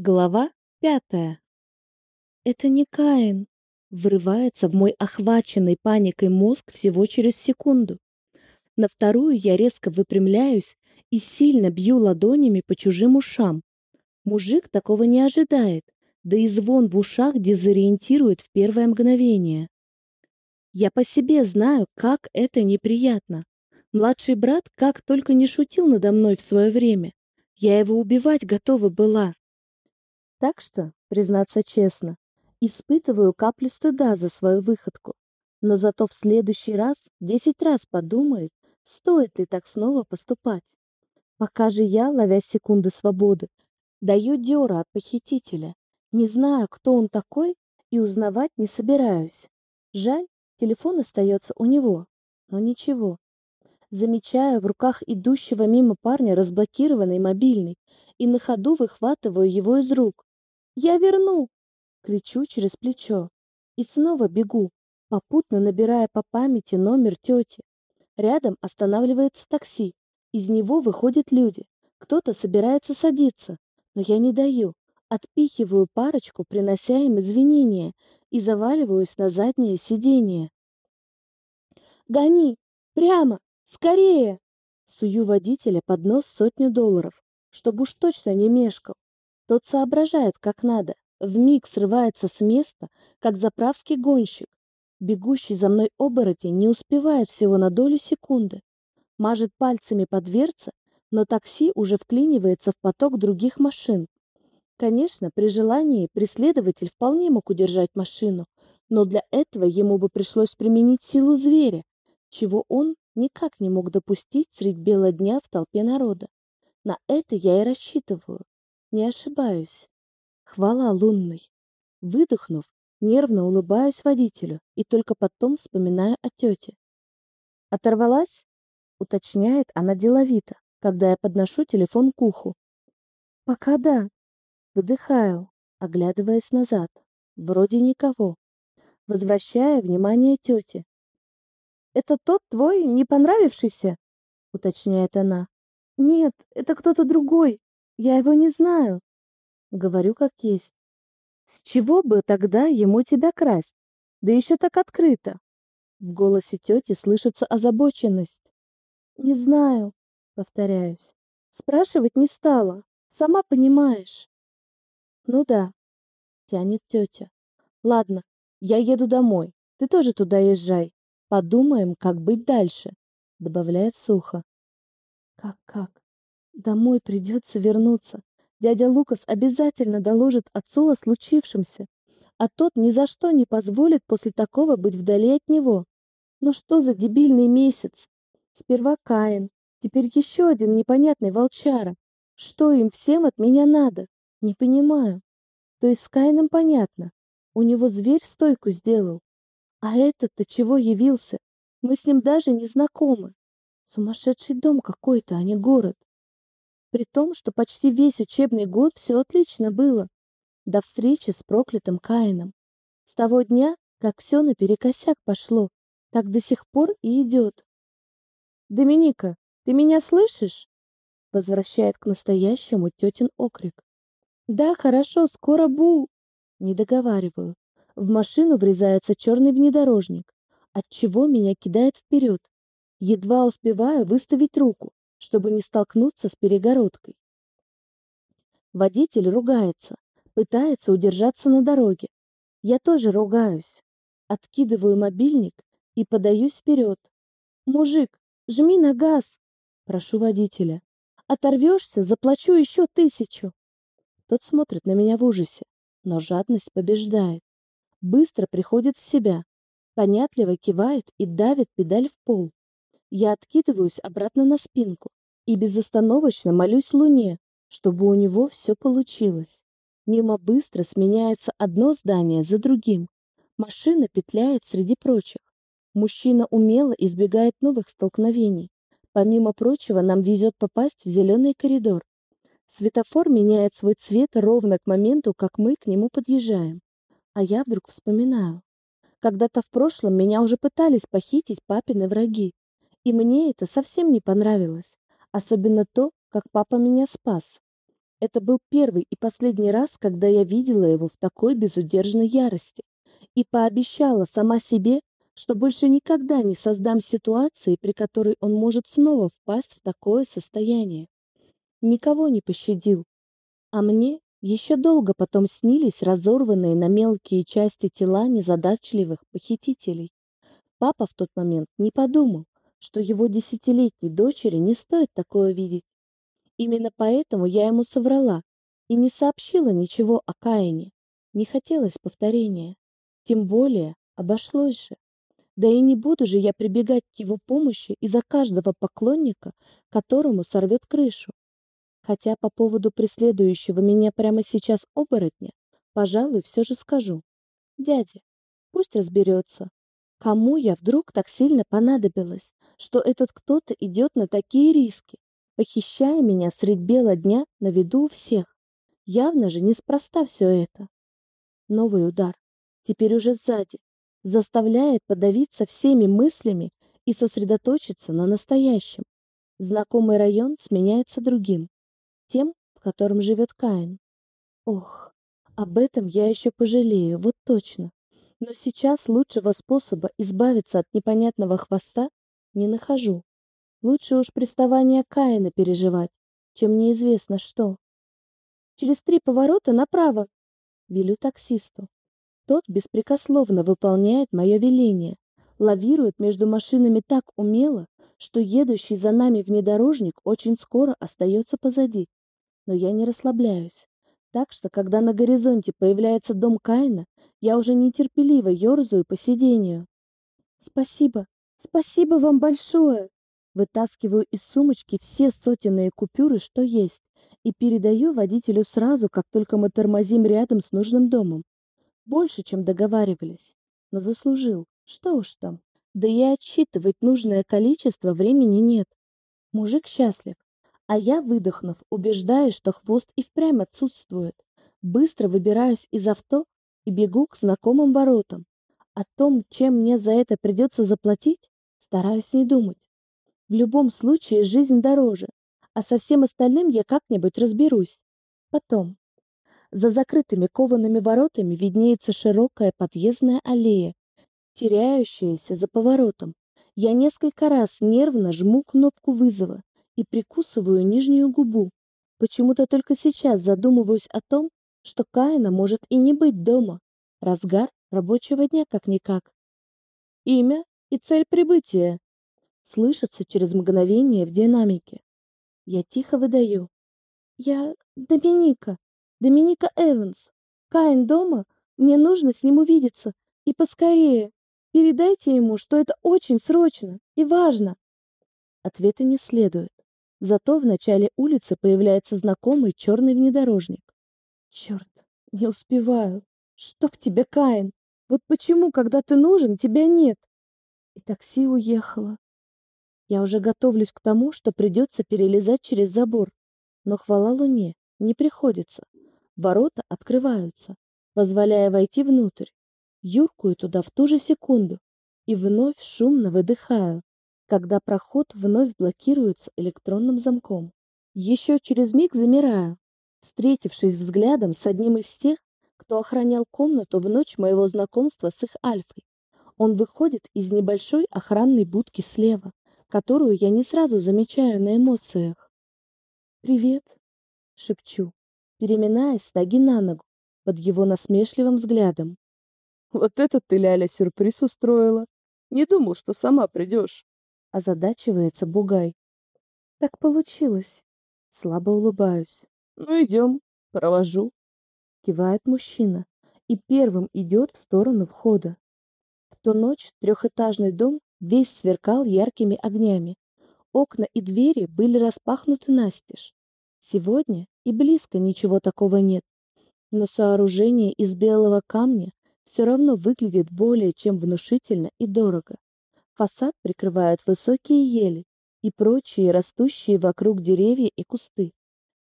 Глава пятая. «Это не Каин!» Врывается в мой охваченный паникой мозг всего через секунду. На вторую я резко выпрямляюсь и сильно бью ладонями по чужим ушам. Мужик такого не ожидает, да и звон в ушах дезориентирует в первое мгновение. Я по себе знаю, как это неприятно. Младший брат как только не шутил надо мной в свое время. Я его убивать готова была, так что, признаться честно, испытываю каплю стыда за свою выходку. Но зато в следующий раз десять раз подумаю, стоит ли так снова поступать. Пока же я, ловя секунды свободы, даю дёра от похитителя. Не знаю, кто он такой и узнавать не собираюсь. Жаль, телефон остается у него, но ничего. Замечаю в руках идущего мимо парня разблокированный мобильный и на ходу выхватываю его из рук. Я верну!» Кричу через плечо. И снова бегу, попутно набирая по памяти номер тети. Рядом останавливается такси. Из него выходят люди. Кто-то собирается садиться, но я не даю. Отпихиваю парочку, принося им извинения, и заваливаюсь на заднее сиденье. «Гони! Прямо! Скорее!» Сую водителя под нос сотню долларов, чтобы уж точно не мешкал. Тот соображает, как надо. Вмиг срывается с места, как заправский гонщик. Бегущий за мной оборотень не успевает всего на долю секунды. Мажет пальцами по дверце, но такси уже вклинивается в поток других машин. Конечно, при желании преследователь вполне мог удержать машину, но для этого ему бы пришлось применить силу зверя, чего он никак не мог допустить средь бела дня в толпе народа. На это я и рассчитываю не ошибаюсь. Хвала лунной. Выдохнув, нервно улыбаюсь водителю и только потом вспоминаю о тете. «Оторвалась?» — уточняет она деловито, когда я подношу телефон к уху. «Пока да». Выдыхаю, оглядываясь назад. Вроде никого. Возвращаю внимание тете. «Это тот твой, не понравившийся?» — уточняет она. «Нет, это кто-то другой», я его не знаю. Говорю как есть. С чего бы тогда ему тебя красть? Да еще так открыто. В голосе тети слышится озабоченность. Не знаю, повторяюсь. Спрашивать не стала. Сама понимаешь. Ну да, тянет тетя. Ладно, я еду домой. Ты тоже туда езжай. Подумаем, как быть дальше, добавляет сухо. Как-как? Домой придется вернуться. Дядя Лукас обязательно доложит отцу о случившемся, а тот ни за что не позволит после такого быть вдали от него. Ну что за дебильный месяц? Сперва Каин, теперь еще один непонятный волчара. Что им всем от меня надо? Не понимаю. То есть с Каином понятно. У него зверь стойку сделал. А этот-то чего явился? Мы с ним при том, что почти весь учебный год все отлично было, до встречи с проклятым Каином. С того дня, как все наперекосяк пошло, так до сих пор и идет. «Доминика, ты меня слышишь?» Возвращает к настоящему тетин окрик. «Да, хорошо, скоро бу...» Не договариваю. В машину врезается черный внедорожник, отчего меня кидает вперед. Едва успеваю выставить руку, чтобы не столкнуться с перегородкой. Водитель ругается, пытается удержаться на дороге. Я тоже ругаюсь. Откидываю мобильник и подаюсь вперед. «Мужик, жми на газ!» Прошу водителя. «Оторвешься, заплачу еще тысячу!» Тот смотрит на меня в ужасе, но жадность побеждает. Быстро приходит в себя, понятливо кивает и давит педаль в пол. Я откидываюсь обратно на спинку и безостановочно молюсь Луне, чтобы у него все получилось. Мимо быстро сменяется одно здание за другим. Машина петляет среди прочих. Мужчина умело избегает новых столкновений. Помимо прочего, нам везет попасть в зеленый коридор. Светофор меняет свой цвет ровно к моменту, как мы к нему подъезжаем. А я вдруг вспоминаю. Когда-то в прошлом меня уже пытались похитить папины враги. И мне это совсем не понравилось, особенно то, как папа меня спас. Это был первый и последний раз, когда я видела его в такой безудержной ярости и пообещала сама себе, что больше никогда не создам ситуации, при которой он может снова впасть в такое состояние. Никого не пощадил. А мне еще долго потом снились разорванные на мелкие части тела незадачливых похитителей. Папа в тот момент не подумал, что его десятилетней дочери не стоит такое видеть. Именно поэтому я ему соврала и не сообщила ничего о Каине. Не хотелось повторения. Тем более обошлось же. Да и не буду же я прибегать к его помощи из-за каждого поклонника, которому сорвет крышу. Хотя по поводу преследующего меня прямо сейчас оборотня, пожалуй, все же скажу. Дядя, пусть разберется, кому я вдруг так сильно понадобилась, что этот кто-то идет на такие риски, похищая меня средь бела дня на виду у всех. Явно же неспроста все это. Новый удар, теперь уже сзади, заставляет подавиться всеми мыслями и сосредоточиться на настоящем. Знакомый район сменяется другим, тем, в котором живет Каин. Ох, об этом я еще пожалею, вот точно. Но сейчас лучшего способа избавиться от непонятного хвоста не нахожу. Лучше уж приставание Каина переживать, чем неизвестно что. Через три поворота направо. Велю таксисту. Тот беспрекословно выполняет мое веление. Лавирует между машинами так умело, что едущий за нами внедорожник очень скоро остается позади. Но я не расслабляюсь. Так что, когда на горизонте появляется дом Каина, я уже нетерпеливо ерзаю по сидению. «Спасибо! Спасибо вам большое!» Вытаскиваю из сумочки все сотенные купюры, что есть, и передаю водителю сразу, как только мы тормозим рядом с нужным домом. Больше, чем договаривались. Но заслужил. Что уж там. Да и отсчитывать нужное количество времени нет. Мужик счастлив. А я, выдохнув, убеждаюсь, что хвост и впрямь отсутствует. Быстро выбираюсь из авто и бегу к знакомым воротам. О том, чем мне за это придется заплатить, стараюсь не думать. В любом случае жизнь дороже, а со всем остальным я как-нибудь разберусь. Потом. За закрытыми коваными воротами виднеется широкая подъездная аллея, теряющаяся за поворотом. Я несколько раз нервно жму кнопку вызова, и прикусываю нижнюю губу. Почему-то только сейчас задумываюсь о том, что Каина может и не быть дома. Разгар рабочего дня как-никак. Имя и цель прибытия слышатся через мгновение в динамике. Я тихо выдаю. Я Доминика. Доминика Эванс. Каин дома? Мне нужно с ним увидеться. И поскорее. Передайте ему, что это очень срочно и важно. Ответа не следует. Зато в начале улицы появляется знакомый черный внедорожник. Черт, не успеваю. Чтоб тебе, Каин! Вот почему, когда ты нужен, тебя нет? И такси уехало. Я уже готовлюсь к тому, что придется перелезать через забор. Но хвала луне, не приходится. Ворота открываются, позволяя войти внутрь. Юркую туда в ту же секунду и вновь шумно выдыхаю, когда проход вновь блокируется электронным замком. Еще через миг замираю, встретившись взглядом с одним из тех, кто охранял комнату в ночь моего знакомства с их Альфой. Он выходит из небольшой охранной будки слева, которую я не сразу замечаю на эмоциях. «Привет», — шепчу, переминаясь с ноги на ногу под его насмешливым взглядом. «Вот этот ты, Ляля, сюрприз устроила! Не думал, что сама придешь!» озадачивается Бугай. Так получилось. Слабо улыбаюсь. Ну идем, провожу. Кивает мужчина и первым идет в сторону входа. В ту ночь трехэтажный дом весь сверкал яркими огнями. Окна и двери были распахнуты настежь. Сегодня и близко ничего такого нет. Но сооружение из белого камня все равно выглядит более чем внушительно и дорого. Фасад прикрывают высокие ели и прочие растущие вокруг деревья и кусты.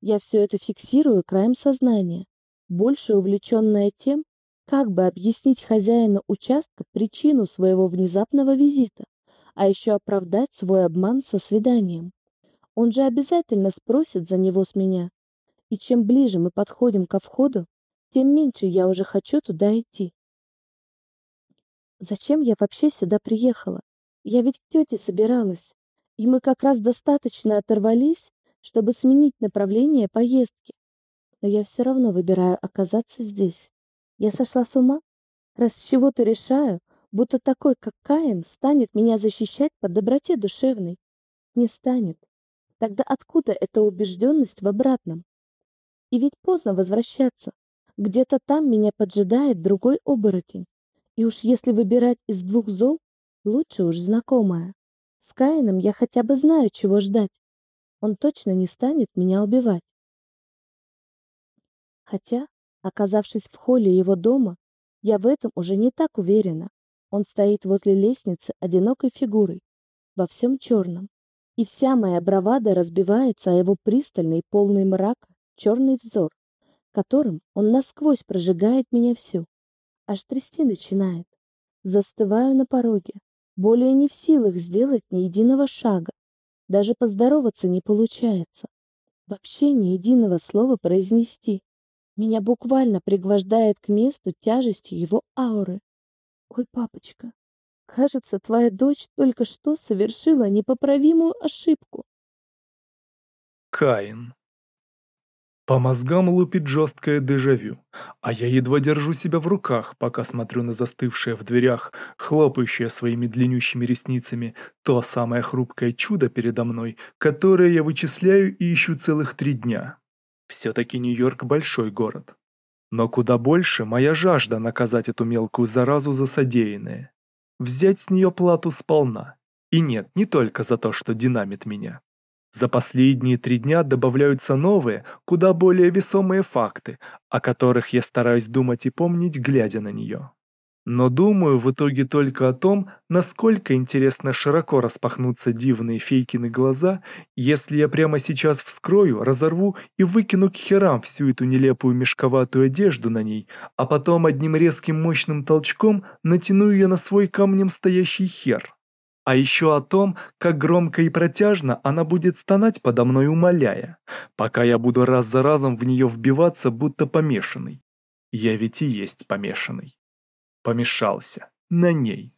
Я все это фиксирую краем сознания, больше увлеченная тем, как бы объяснить хозяину участка причину своего внезапного визита, а еще оправдать свой обман со свиданием. Он же обязательно спросит за него с меня. И чем ближе мы подходим ко входу, тем меньше я уже хочу туда идти. Зачем я вообще сюда приехала? Я ведь к тете собиралась, и мы как раз достаточно оторвались, чтобы сменить направление поездки. Но я все равно выбираю оказаться здесь. Я сошла с ума? Раз с чего-то решаю, будто такой, как Каин, станет меня защищать по доброте душевной. Не станет. Тогда откуда эта убежденность в обратном? И ведь поздно возвращаться. Где-то там меня поджидает другой оборотень. И уж если выбирать из двух зол, Лучше уж знакомая. С Каином я хотя бы знаю, чего ждать. Он точно не станет меня убивать. Хотя, оказавшись в холле его дома, я в этом уже не так уверена. Он стоит возле лестницы одинокой фигурой, во всем черном. И вся моя бравада разбивается о его пристальный, полный мрак, черный взор, которым он насквозь прожигает меня всю. Аж трясти начинает. Застываю на пороге, более не в силах сделать ни единого шага. Даже поздороваться не получается. Вообще ни единого слова произнести. Меня буквально пригвождает к месту тяжести его ауры. Ой, папочка, кажется, твоя дочь только что совершила непоправимую ошибку. Каин. По мозгам лупит жесткое дежавю, а я едва держу себя в руках, пока смотрю на застывшее в дверях, хлопающее своими длиннющими ресницами, то самое хрупкое чудо передо мной, которое я вычисляю и ищу целых три дня. Все-таки Нью-Йорк – большой город. Но куда больше моя жажда наказать эту мелкую заразу за содеянное. Взять с нее плату сполна. И нет, не только за то, что динамит меня. За последние три дня добавляются новые, куда более весомые факты, о которых я стараюсь думать и помнить, глядя на нее. Но думаю в итоге только о том, насколько интересно широко распахнутся дивные фейкины глаза, если я прямо сейчас вскрою, разорву и выкину к херам всю эту нелепую мешковатую одежду на ней, а потом одним резким мощным толчком натяну ее на свой камнем стоящий хер а еще о том, как громко и протяжно она будет стонать подо мной, умоляя, пока я буду раз за разом в нее вбиваться, будто помешанный. Я ведь и есть помешанный. Помешался. На ней.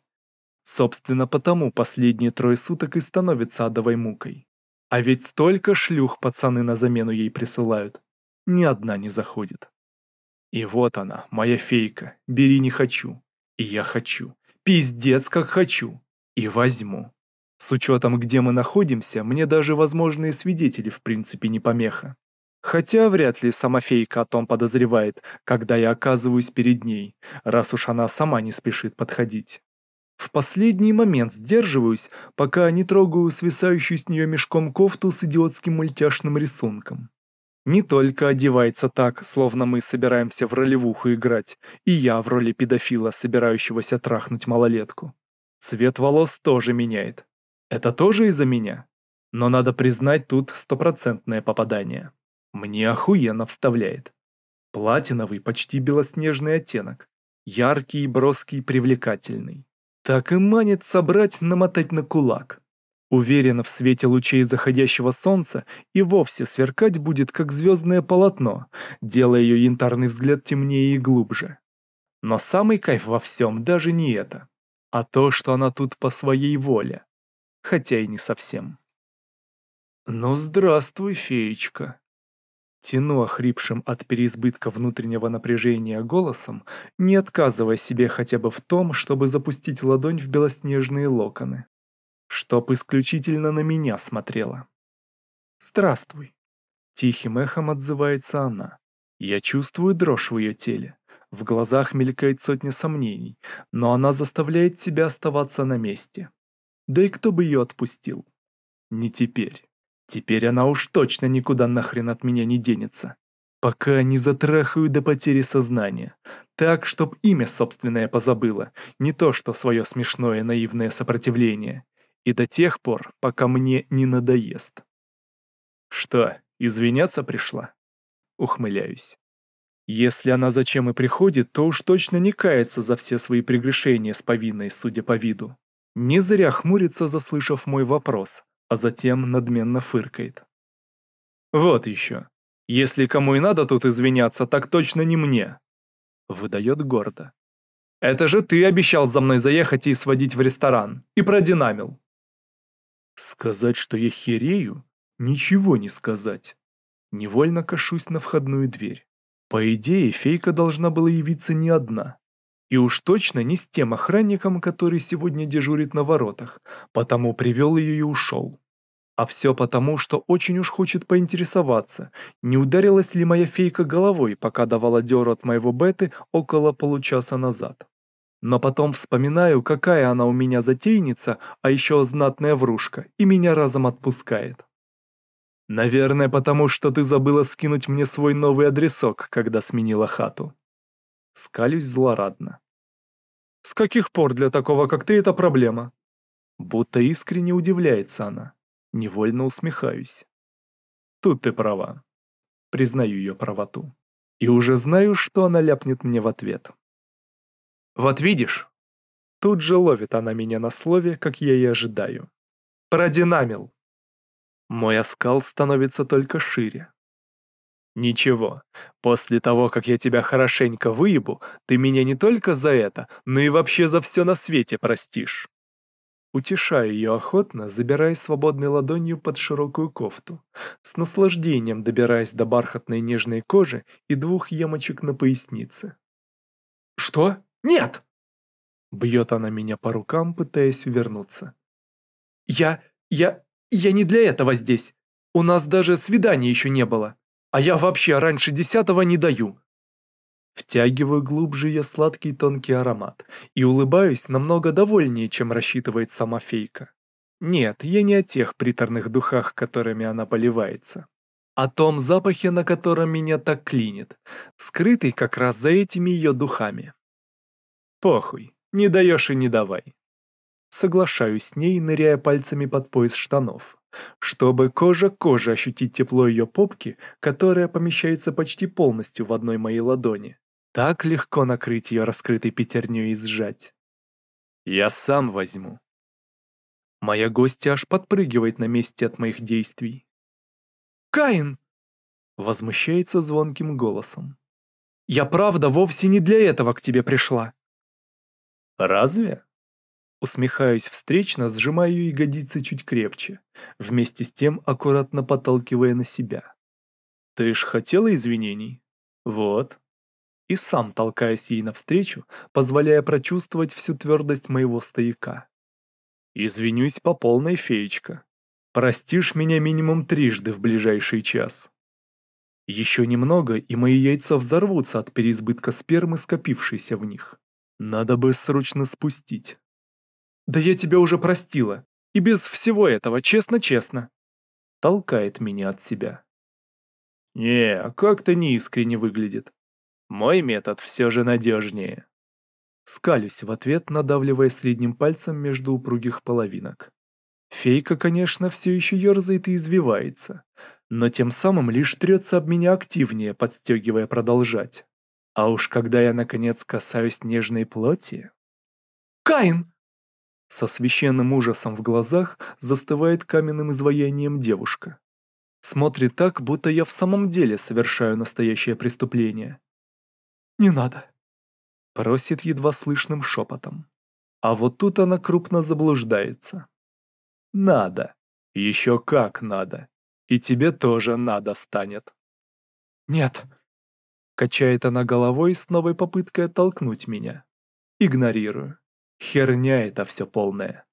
Собственно, потому последние трое суток и становится адовой мукой. А ведь столько шлюх пацаны на замену ей присылают. Ни одна не заходит. И вот она, моя фейка. Бери не хочу. И я хочу. Пиздец, как хочу. И возьму. С учетом, где мы находимся, мне даже возможные свидетели в принципе не помеха. Хотя вряд ли сама фейка о том подозревает, когда я оказываюсь перед ней, раз уж она сама не спешит подходить. В последний момент сдерживаюсь, пока не трогаю свисающую с нее мешком кофту с идиотским мультяшным рисунком. Не только одевается так, словно мы собираемся в ролевуху играть, и я в роли педофила, собирающегося трахнуть малолетку. Цвет волос тоже меняет. Это тоже из-за меня? Но надо признать тут стопроцентное попадание. Мне охуенно вставляет. Платиновый, почти белоснежный оттенок. Яркий, броский, привлекательный. Так и манит собрать, намотать на кулак. Уверенно в свете лучей заходящего солнца и вовсе сверкать будет, как звездное полотно, делая ее янтарный взгляд темнее и глубже. Но самый кайф во всем даже не это а то, что она тут по своей воле, хотя и не совсем. «Ну, здравствуй, феечка!» Тяну охрипшим от переизбытка внутреннего напряжения голосом, не отказывая себе хотя бы в том, чтобы запустить ладонь в белоснежные локоны. Чтоб исключительно на меня смотрела. «Здравствуй!» Тихим эхом отзывается она. Я чувствую дрожь в ее теле, в глазах мелькает сотня сомнений, но она заставляет себя оставаться на месте. Да и кто бы ее отпустил? Не теперь. Теперь она уж точно никуда нахрен от меня не денется. Пока не затрахаю до потери сознания. Так, чтоб имя собственное позабыло, не то что свое смешное наивное сопротивление. И до тех пор, пока мне не надоест. Что, извиняться пришла? Ухмыляюсь. Если она зачем и приходит, то уж точно не кается за все свои прегрешения с повинной, судя по виду. Не зря хмурится, заслышав мой вопрос, а затем надменно фыркает. «Вот еще. Если кому и надо тут извиняться, так точно не мне!» Выдает гордо. «Это же ты обещал за мной заехать и сводить в ресторан, и продинамил!» Сказать, что я херею? Ничего не сказать. Невольно кашусь на входную дверь. По идее, фейка должна была явиться не одна. И уж точно не с тем охранником, который сегодня дежурит на воротах, потому привел ее и ушел. А все потому, что очень уж хочет поинтересоваться, не ударилась ли моя фейка головой, пока давала дёру от моего беты около получаса назад. Но потом вспоминаю, какая она у меня затейница, а еще знатная врушка, и меня разом отпускает. Наверное, потому что ты забыла скинуть мне свой новый адресок, когда сменила хату. Скалюсь злорадно. С каких пор для такого, как ты, это проблема? Будто искренне удивляется она. Невольно усмехаюсь. Тут ты права. Признаю ее правоту. И уже знаю, что она ляпнет мне в ответ. Вот видишь? Тут же ловит она меня на слове, как я и ожидаю. Продинамил. Мой оскал становится только шире. «Ничего, после того, как я тебя хорошенько выебу, ты меня не только за это, но и вообще за все на свете простишь». Утешаю ее охотно, забирая свободной ладонью под широкую кофту, с наслаждением добираясь до бархатной нежной кожи и двух ямочек на пояснице. «Что? Нет!» Бьет она меня по рукам, пытаясь увернуться. «Я... я... Я не для этого здесь. У нас даже свидания еще не было. А я вообще раньше десятого не даю. Втягиваю глубже ее сладкий тонкий аромат и улыбаюсь намного довольнее, чем рассчитывает сама фейка. Нет, я не о тех приторных духах, которыми она поливается. А о том запахе, на котором меня так клинит, скрытый как раз за этими ее духами. Похуй, не даешь и не давай. Соглашаюсь с ней, ныряя пальцами под пояс штанов. Чтобы кожа кожа ощутить тепло ее попки, которая помещается почти полностью в одной моей ладони. Так легко накрыть ее раскрытой пятерней и сжать. Я сам возьму. Моя гостья аж подпрыгивает на месте от моих действий. «Каин!» — возмущается звонким голосом. «Я правда вовсе не для этого к тебе пришла!» «Разве?» Усмехаюсь встречно, сжимаю ягодицы чуть крепче, вместе с тем аккуратно подталкивая на себя. «Ты ж хотела извинений?» «Вот». И сам толкаюсь ей навстречу, позволяя прочувствовать всю твердость моего стояка. «Извинюсь по полной, феечка. Простишь меня минимум трижды в ближайший час». Еще немного, и мои яйца взорвутся от переизбытка спермы, скопившейся в них. Надо бы срочно спустить. Да я тебя уже простила. И без всего этого, честно-честно. Толкает меня от себя. Не, а как-то неискренне выглядит. Мой метод все же надежнее. Скалюсь в ответ, надавливая средним пальцем между упругих половинок. Фейка, конечно, все еще ерзает и извивается, но тем самым лишь трется об меня активнее, подстегивая продолжать. А уж когда я, наконец, касаюсь нежной плоти... «Каин!» Со священным ужасом в глазах застывает каменным изваянием девушка. Смотрит так, будто я в самом деле совершаю настоящее преступление. «Не надо», — просит едва слышным шепотом. А вот тут она крупно заблуждается. «Надо. Еще как надо. И тебе тоже надо станет». «Нет», — качает она головой с новой попыткой оттолкнуть меня. «Игнорирую». Херня это все полная.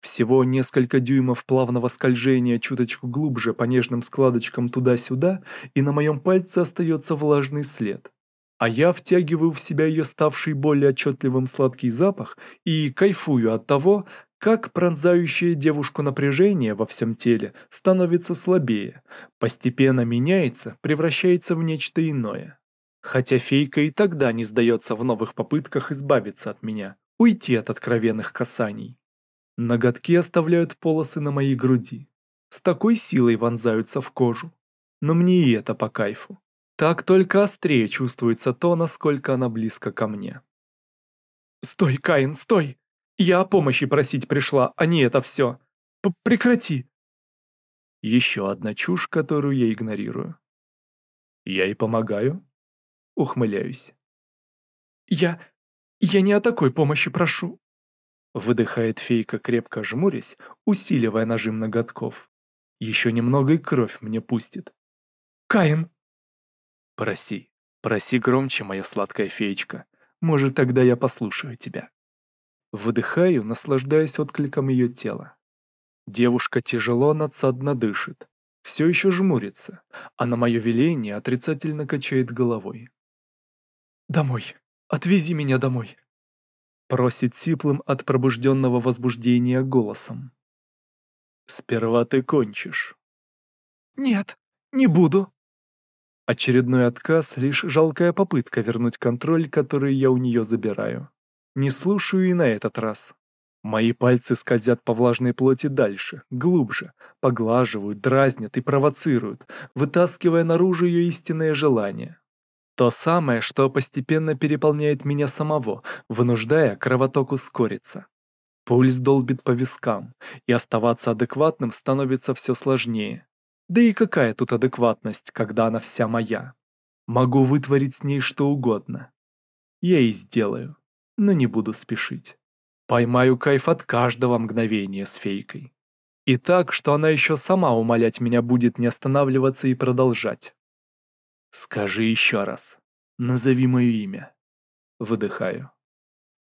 Всего несколько дюймов плавного скольжения чуточку глубже по нежным складочкам туда-сюда, и на моем пальце остается влажный след. А я втягиваю в себя ее ставший более отчетливым сладкий запах и кайфую от того, как пронзающее девушку напряжение во всем теле становится слабее, постепенно меняется, превращается в нечто иное. Хотя фейка и тогда не сдается в новых попытках избавиться от меня – уйти от откровенных касаний. Ноготки оставляют полосы на моей груди. С такой силой вонзаются в кожу. Но мне и это по кайфу. Так только острее чувствуется то, насколько она близко ко мне. «Стой, Каин, стой! Я о помощи просить пришла, а не это все! П Прекрати!» Еще одна чушь, которую я игнорирую. «Я и помогаю?» Ухмыляюсь. «Я... Я не о такой помощи прошу!» Выдыхает фейка, крепко жмурясь, усиливая нажим ноготков. «Еще немного и кровь мне пустит!» «Каин!» «Проси, проси громче, моя сладкая феечка. Может, тогда я послушаю тебя». Выдыхаю, наслаждаясь откликом ее тела. Девушка тяжело надсадно дышит, все еще жмурится, а на мое веление отрицательно качает головой. «Домой!» Отвези меня домой!» Просит сиплым от пробужденного возбуждения голосом. «Сперва ты кончишь». «Нет, не буду». Очередной отказ — лишь жалкая попытка вернуть контроль, который я у нее забираю. Не слушаю и на этот раз. Мои пальцы скользят по влажной плоти дальше, глубже, поглаживают, дразнят и провоцируют, вытаскивая наружу ее истинное желание. То самое, что постепенно переполняет меня самого, вынуждая кровоток ускориться. Пульс долбит по вискам, и оставаться адекватным становится все сложнее. Да и какая тут адекватность, когда она вся моя? Могу вытворить с ней что угодно. Я и сделаю, но не буду спешить. Поймаю кайф от каждого мгновения с фейкой. И так, что она еще сама умолять меня будет не останавливаться и продолжать. «Скажи еще раз. Назови мое имя». Выдыхаю.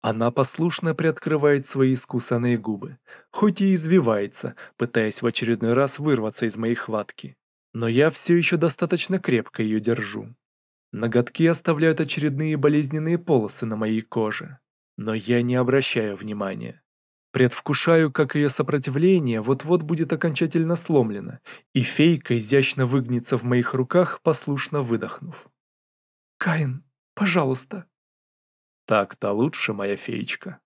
Она послушно приоткрывает свои искусанные губы, хоть и извивается, пытаясь в очередной раз вырваться из моей хватки. Но я все еще достаточно крепко ее держу. Ноготки оставляют очередные болезненные полосы на моей коже, но я не обращаю внимания. Предвкушаю, как ее сопротивление вот-вот будет окончательно сломлено, и фейка изящно выгнется в моих руках, послушно выдохнув. «Каин, пожалуйста!» «Так-то лучше, моя феечка!»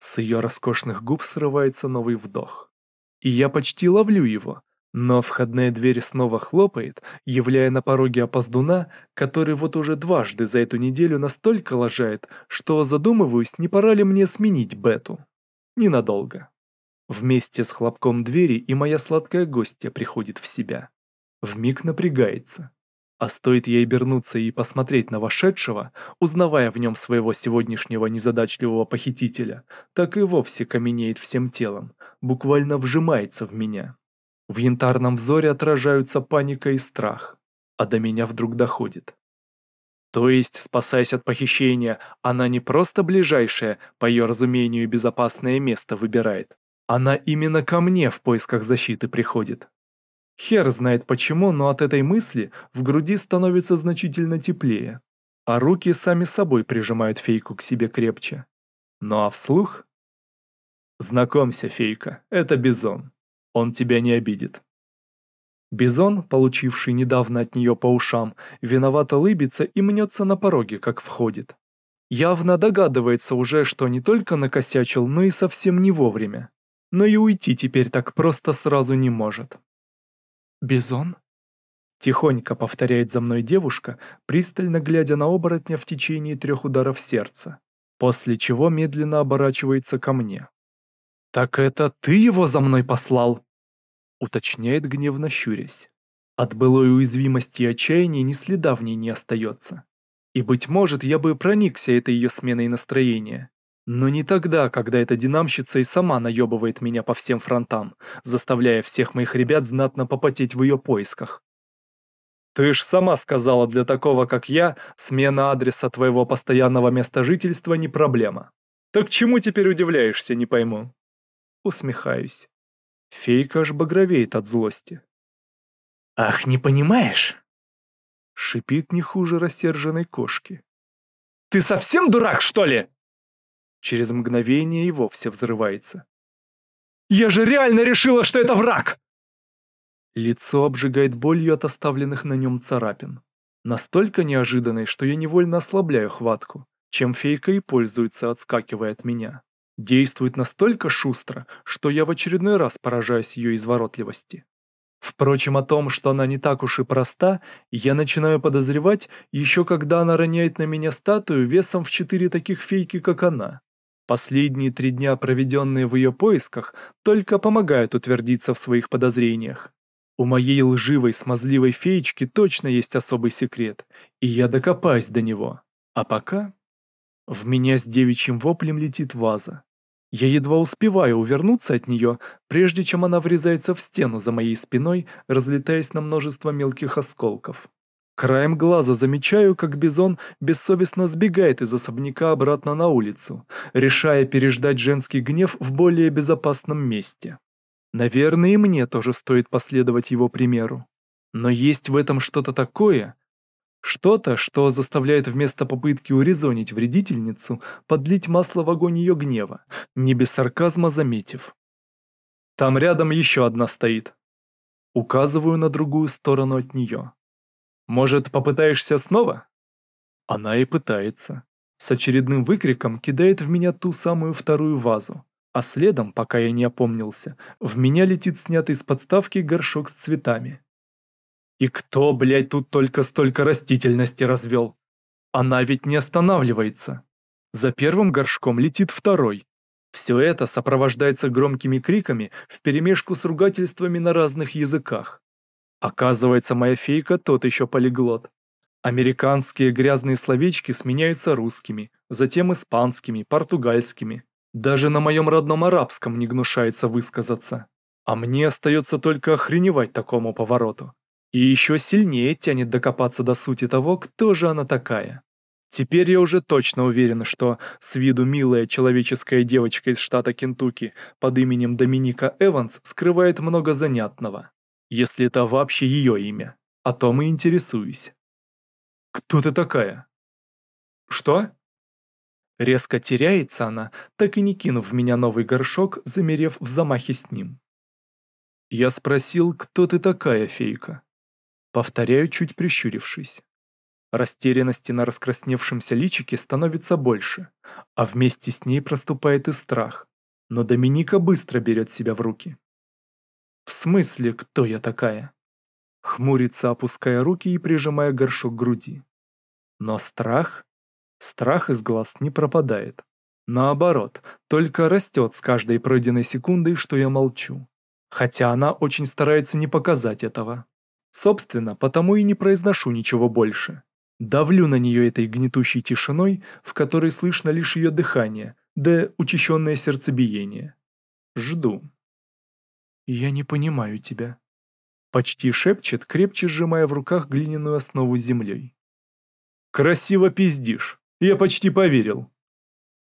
С ее роскошных губ срывается новый вдох. И я почти ловлю его, но входная дверь снова хлопает, являя на пороге опоздуна, который вот уже дважды за эту неделю настолько лажает, что задумываюсь, не пора ли мне сменить бету ненадолго. Вместе с хлопком двери и моя сладкая гостья приходит в себя. Вмиг напрягается. А стоит ей обернуться и посмотреть на вошедшего, узнавая в нем своего сегодняшнего незадачливого похитителя, так и вовсе каменеет всем телом, буквально вжимается в меня. В янтарном взоре отражаются паника и страх, а до меня вдруг доходит. То есть, спасаясь от похищения, она не просто ближайшее, по ее разумению, безопасное место выбирает. Она именно ко мне в поисках защиты приходит. Хер знает почему, но от этой мысли в груди становится значительно теплее, а руки сами собой прижимают фейку к себе крепче. Ну а вслух? Знакомься, фейка, это Бизон. Он тебя не обидит. Бизон, получивший недавно от нее по ушам, виновато лыбится и мнется на пороге, как входит. Явно догадывается уже, что не только накосячил, но и совсем не вовремя. Но и уйти теперь так просто сразу не может. «Бизон?» Тихонько повторяет за мной девушка, пристально глядя на оборотня в течение трех ударов сердца, после чего медленно оборачивается ко мне. «Так это ты его за мной послал?» уточняет гневно щурясь. От былой уязвимости и отчаяния ни следа в ней не остается. И, быть может, я бы проникся этой ее сменой настроения. Но не тогда, когда эта динамщица и сама наебывает меня по всем фронтам, заставляя всех моих ребят знатно попотеть в ее поисках. Ты ж сама сказала, для такого, как я, смена адреса твоего постоянного места жительства не проблема. Так чему теперь удивляешься, не пойму? Усмехаюсь. Фейка аж багровеет от злости. «Ах, не понимаешь?» Шипит не хуже рассерженной кошки. «Ты совсем дурак, что ли?» Через мгновение и вовсе взрывается. «Я же реально решила, что это враг!» Лицо обжигает болью от оставленных на нем царапин. Настолько неожиданной, что я невольно ослабляю хватку, чем фейка и пользуется, отскакивая от меня действует настолько шустро, что я в очередной раз поражаюсь ее изворотливости. Впрочем, о том, что она не так уж и проста, я начинаю подозревать, еще когда она роняет на меня статую весом в четыре таких фейки, как она. Последние три дня, проведенные в ее поисках, только помогают утвердиться в своих подозрениях. У моей лживой, смазливой феечки точно есть особый секрет, и я докопаюсь до него. А пока... В меня с девичьим воплем летит ваза. Я едва успеваю увернуться от нее, прежде чем она врезается в стену за моей спиной, разлетаясь на множество мелких осколков. Краем глаза замечаю, как Бизон бессовестно сбегает из особняка обратно на улицу, решая переждать женский гнев в более безопасном месте. Наверное, и мне тоже стоит последовать его примеру. Но есть в этом что-то такое, что-то, что заставляет вместо попытки урезонить вредительницу, подлить масло в огонь ее гнева, не без сарказма заметив. «Там рядом еще одна стоит». Указываю на другую сторону от нее. «Может, попытаешься снова?» Она и пытается. С очередным выкриком кидает в меня ту самую вторую вазу, а следом, пока я не опомнился, в меня летит снятый с подставки горшок с цветами. И кто, блядь, тут только столько растительности развел? Она ведь не останавливается. За первым горшком летит второй. Все это сопровождается громкими криками вперемешку с ругательствами на разных языках. Оказывается, моя фейка тот еще полиглот. Американские грязные словечки сменяются русскими, затем испанскими, португальскими. Даже на моем родном арабском не гнушается высказаться. А мне остается только охреневать такому повороту и еще сильнее тянет докопаться до сути того, кто же она такая. Теперь я уже точно уверен, что с виду милая человеческая девочка из штата Кентукки под именем Доминика Эванс скрывает много занятного. Если это вообще ее имя. а то мы интересуюсь. «Кто ты такая?» «Что?» Резко теряется она, так и не кинув в меня новый горшок, замерев в замахе с ним. Я спросил, кто ты такая, фейка. Повторяю, чуть прищурившись. Растерянности на раскрасневшемся личике становится больше, а вместе с ней проступает и страх. Но Доминика быстро берет себя в руки. «В смысле, кто я такая?» Хмурится, опуская руки и прижимая горшок к груди. Но страх? Страх из глаз не пропадает. Наоборот, только растет с каждой пройденной секундой, что я молчу. Хотя она очень старается не показать этого. Собственно, потому и не произношу ничего больше. Давлю на нее этой гнетущей тишиной, в которой слышно лишь ее дыхание, да учащенное сердцебиение. Жду. «Я не понимаю тебя», — почти шепчет, крепче сжимая в руках глиняную основу землей. «Красиво пиздишь. Я почти поверил».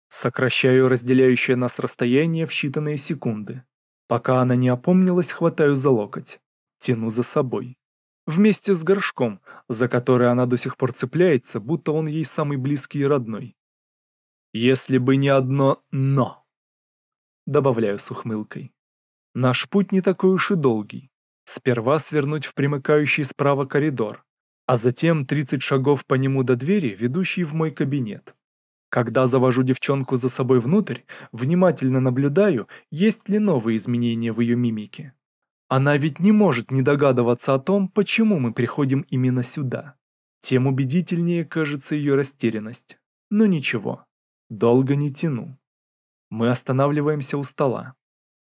Сокращаю разделяющее нас расстояние в считанные секунды. Пока она не опомнилась, хватаю за локоть. Тяну за собой вместе с горшком, за который она до сих пор цепляется, будто он ей самый близкий и родной. Если бы не одно «но». Добавляю с ухмылкой. Наш путь не такой уж и долгий. Сперва свернуть в примыкающий справа коридор, а затем 30 шагов по нему до двери, ведущей в мой кабинет. Когда завожу девчонку за собой внутрь, внимательно наблюдаю, есть ли новые изменения в ее мимике. Она ведь не может не догадываться о том, почему мы приходим именно сюда. Тем убедительнее кажется ее растерянность. Но ничего, долго не тяну. Мы останавливаемся у стола.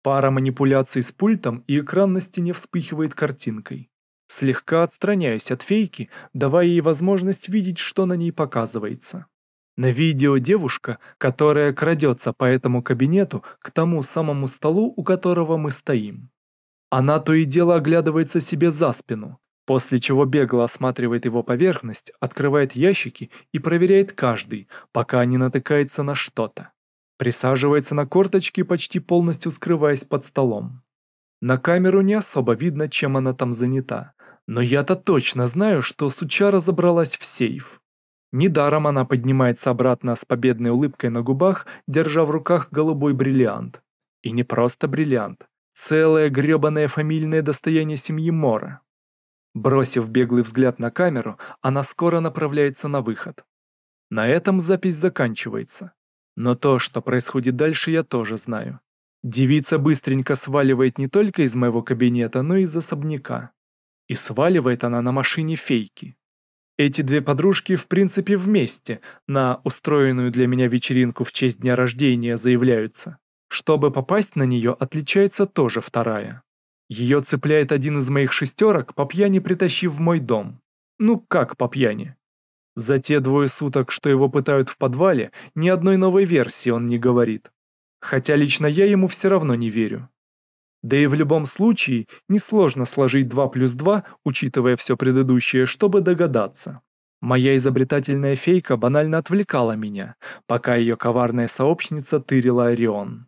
Пара манипуляций с пультом и экран на стене вспыхивает картинкой. Слегка отстраняюсь от фейки, давая ей возможность видеть, что на ней показывается. На видео девушка, которая крадется по этому кабинету к тому самому столу, у которого мы стоим. Она то и дело оглядывается себе за спину, после чего бегло осматривает его поверхность, открывает ящики и проверяет каждый, пока не натыкается на что-то. Присаживается на корточки, почти полностью скрываясь под столом. На камеру не особо видно, чем она там занята, но я-то точно знаю, что Сучара забралась в сейф. Недаром она поднимается обратно с победной улыбкой на губах, держа в руках голубой бриллиант. И не просто бриллиант, Целое грёбаное фамильное достояние семьи Мора. Бросив беглый взгляд на камеру, она скоро направляется на выход. На этом запись заканчивается. Но то, что происходит дальше, я тоже знаю. Девица быстренько сваливает не только из моего кабинета, но и из особняка. И сваливает она на машине фейки. Эти две подружки в принципе вместе на устроенную для меня вечеринку в честь дня рождения заявляются. Чтобы попасть на нее, отличается тоже вторая. Ее цепляет один из моих шестерок, по пьяни притащив в мой дом. Ну как по пьяни? За те двое суток, что его пытают в подвале, ни одной новой версии он не говорит. Хотя лично я ему все равно не верю. Да и в любом случае, несложно сложить 2 плюс 2, учитывая все предыдущее, чтобы догадаться. Моя изобретательная фейка банально отвлекала меня, пока ее коварная сообщница тырила Орион.